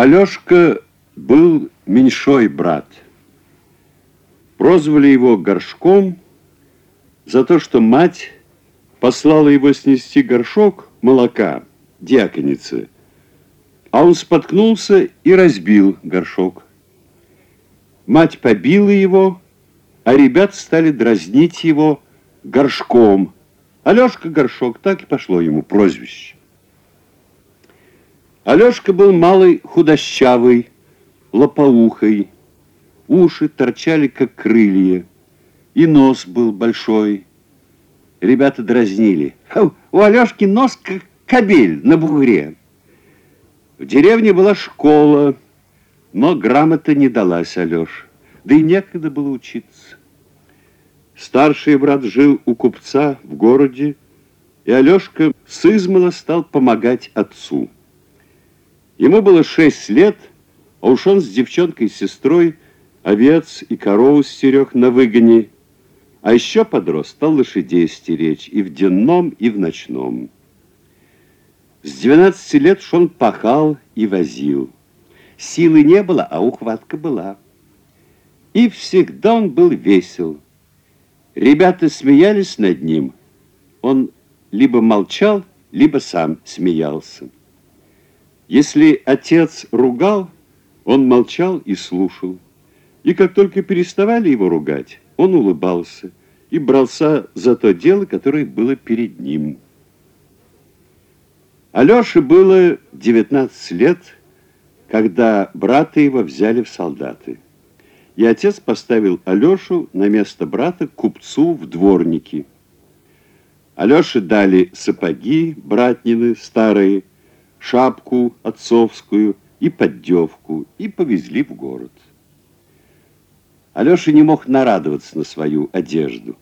Алешка был меньшой брат. Прозвали его Горшком за то, что мать послала его снести горшок молока, дьяконицы, а он споткнулся и разбил горшок. Мать побила его, а ребят стали дразнить его горшком. Алешка Горшок, так и пошло ему прозвище. Алешка был малый худощавый, лопоухой, уши торчали, как крылья, и нос был большой. Ребята дразнили. У Алешки нос, как кобель на бугре. В деревне была школа, но грамота не далась Алёше, да и некогда было учиться. Старший брат жил у купца в городе, и Алешка с стал помогать отцу. Ему было шесть лет, а уж он с девчонкой и сестрой овец и корову стерег на выгоне, а еще подрос, стал лошадей стеречь и в денном, и в ночном. С 12 лет он пахал и возил. Силы не было, а ухватка была. И всегда он был весел. Ребята смеялись над ним. Он либо молчал, либо сам смеялся. Если отец ругал, он молчал и слушал. И как только переставали его ругать, он улыбался и брался за то дело, которое было перед ним. Алёше было 19 лет, когда брата его взяли в солдаты. И отец поставил Алёшу на место брата купцу в дворники. Алёше дали сапоги братнины старые, шапку отцовскую и поддевку, и повезли в город. Алёша не мог нарадоваться на свою одежду.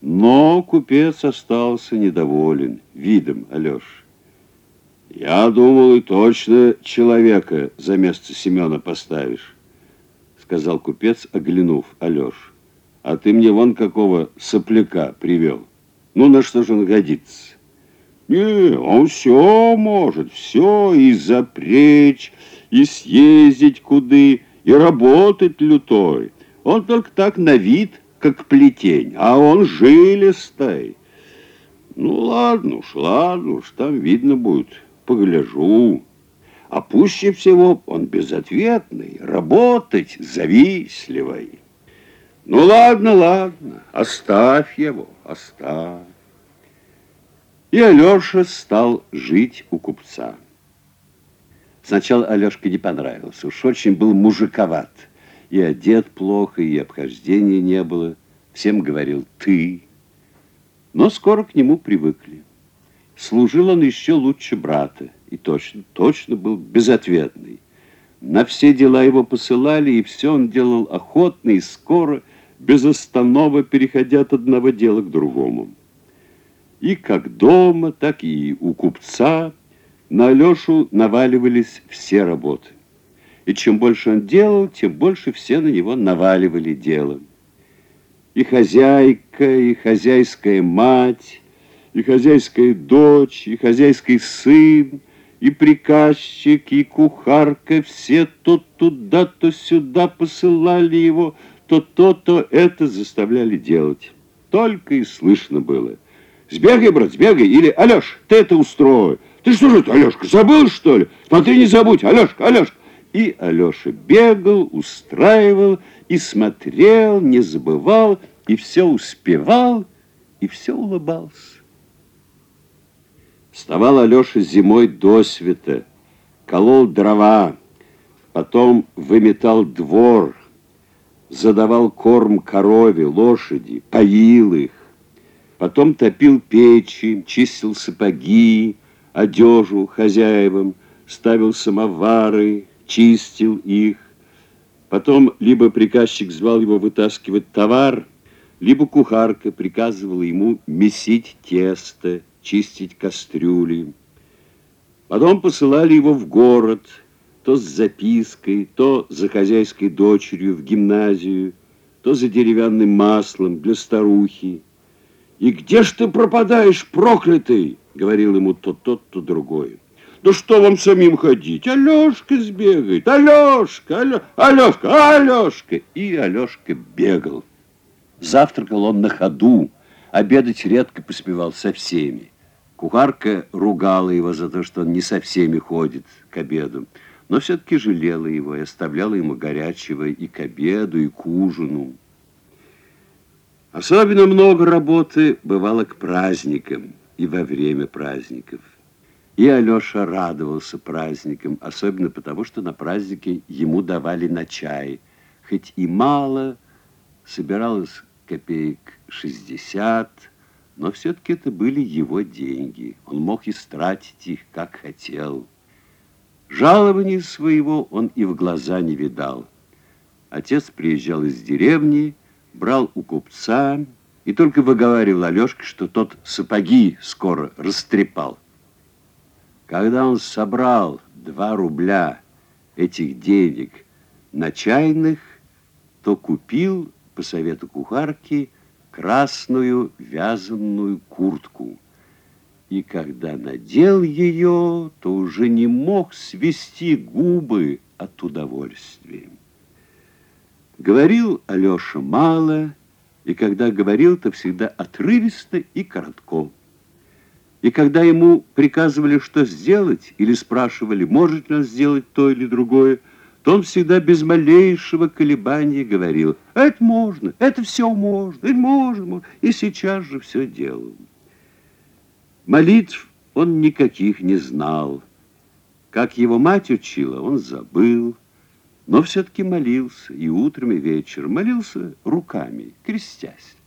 Но купец остался недоволен видом Алёши. Я думал, и точно человека за место Семена поставишь, сказал купец, оглянув Алёш. А ты мне вон какого сопляка привел. Ну, на что же он годится? Не, он все может, все и запречь, и съездить куды, и работать лютой. Он только так на вид, как плетень, а он жилистый. Ну, ладно уж, ладно уж, там видно будет погляжу. А пуще всего он безответный, работать завистливый. Ну ладно, ладно, оставь его, оставь. И Алеша стал жить у купца. Сначала Алешке не понравился, уж очень был мужиковат. И одет плохо, и обхождения не было. Всем говорил «ты». Но скоро к нему привыкли. Служил он еще лучше брата, и точно, точно был безответный. На все дела его посылали, и все он делал охотно и скоро, без останова, переходя от одного дела к другому. И как дома, так и у купца на Алешу наваливались все работы. И чем больше он делал, тем больше все на него наваливали дело. И хозяйка, и хозяйская мать, и хозяйская дочь, и хозяйский сын, и приказчик, и кухарка, все то туда, то сюда посылали его, то то, то это заставляли делать. Только и слышно было. Сбегай, брат, сбегай, или, Алеш, ты это устрой. Ты что же Алешка, забыл, что ли? Смотри, не забудь, Алешка, Алешка. И Алеша бегал, устраивал, и смотрел, не забывал, и все успевал, и все улыбался. Вставал Алеша зимой до света, колол дрова, потом выметал двор, задавал корм корове, лошади, поил их, потом топил печи, чистил сапоги, одежу хозяевам, ставил самовары, чистил их. Потом либо приказчик звал его вытаскивать товар, либо кухарка приказывала ему месить тесто, чистить кастрюли. Потом посылали его в город, то с запиской, то за хозяйской дочерью в гимназию, то за деревянным маслом для старухи. «И где ж ты пропадаешь, проклятый?» — говорил ему то тот, то другой. Да что вам самим ходить? Алешка сбегает, Алешка, Алё... Алешка, Алешка. И Алешка бегал. Завтракал он на ходу, обедать редко поспевал со всеми. Кухарка ругала его за то, что он не со всеми ходит к обеду, но все-таки жалела его и оставляла ему горячего и к обеду, и к ужину. Особенно много работы бывало к праздникам и во время праздников. И Алеша радовался праздникам, особенно потому, что на празднике ему давали на чай. Хоть и мало, собиралось копеек 60, но все-таки это были его деньги. Он мог истратить их, как хотел. Жалования своего он и в глаза не видал. Отец приезжал из деревни, брал у купца и только выговаривал Алешке, что тот сапоги скоро растрепал. Когда он собрал два рубля этих денег на чайных, то купил по совету кухарки красную вязаную куртку. И когда надел ее, то уже не мог свести губы от удовольствия. Говорил Алеша мало, и когда говорил, то всегда отрывисто и коротко. И когда ему приказывали, что сделать, или спрашивали, может ли он сделать то или другое, то он всегда без малейшего колебания говорил, это можно, это все можно, это можно, можно. и сейчас же все делал. Молитв он никаких не знал. Как его мать учила, он забыл, но все-таки молился и утром, и вечером. Молился руками, крестясь.